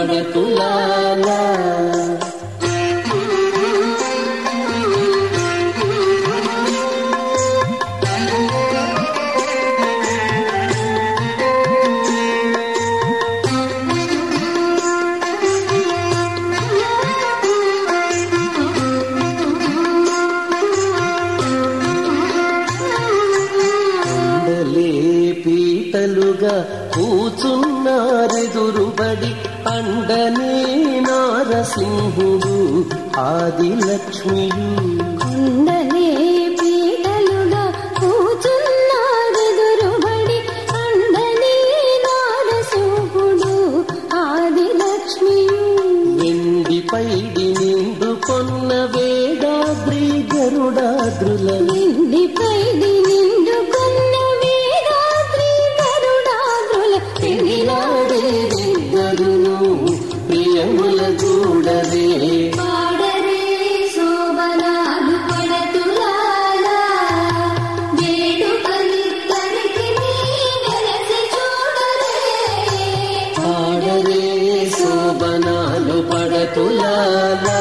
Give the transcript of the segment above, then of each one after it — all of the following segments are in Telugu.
మనకు లాలా పీటలుగా కూచున్నారెదురుబడి అండనే నారసింహుడు ఆదిలక్ష్మియు. కొండనే పీటలుగా కూచున్నాడెదురుబడి అండనే నారసింహుడు ఆదిలక్ష్మియు. వెండి పైడి నిండుకొన్న వేదాద్రి గరుడాద్రుల నిండి పైడి పడతులాలా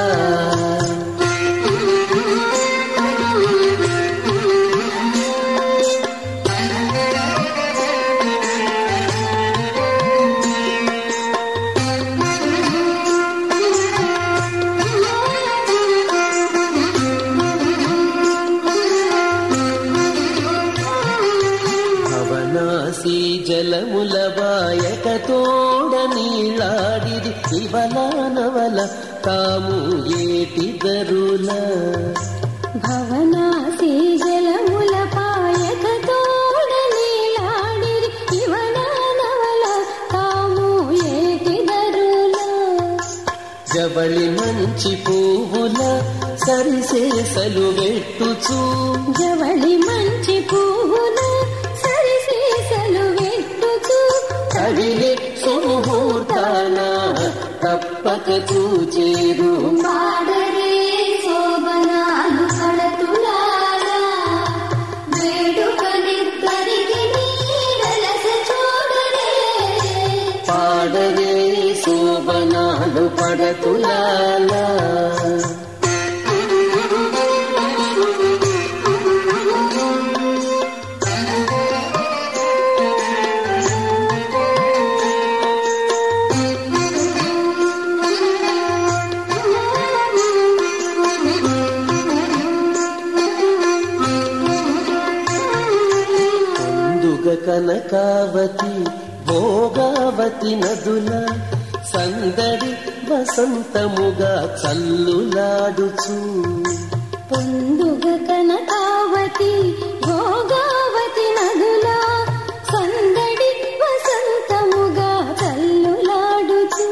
జలముల బాయక తోడ నీలాడిది ఇవలానవల తాము ఏటిదరుల? భవనాసి జలముల పాయక తోడ నీలాడిరి ఇవడానవల తాము ఏటిదరులా? జబలి మంచి పువ్వుల సరిసేసలు వెట్టుచూ. జవళి మంచి పువ్వులు సరిసీసలు వెట్టుచు. సుముహూర్తాన తప్పక చూచేరు. పాడరే శోభనాలు పడతులారా వేడుకనిద్దరికి నీ వెలస చూడరే. పాడరే శోభనాలు పడతులాలా కనకావతి భోగావతి నదుల సందడి వసంతముగా చల్లులాడుచు. పొందుగ కనకావతి భోగావతి నదులా సందడి వసంతముగా చల్లులాడుచు.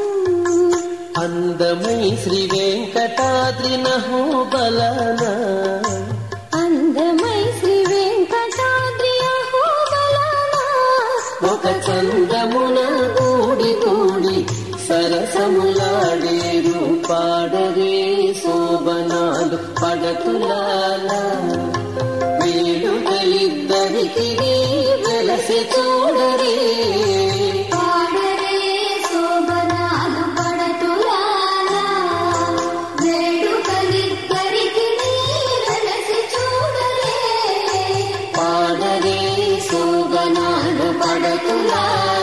అందమై శ్రీ వెంకటాద్రి నహోబలన అందమై ఒక చందమున కూడి కూడి సరసములాడే రూపాడరే శోభనాలు పడతులాల. వేడుకలిద్దరికి వెలసి చూడరే like light.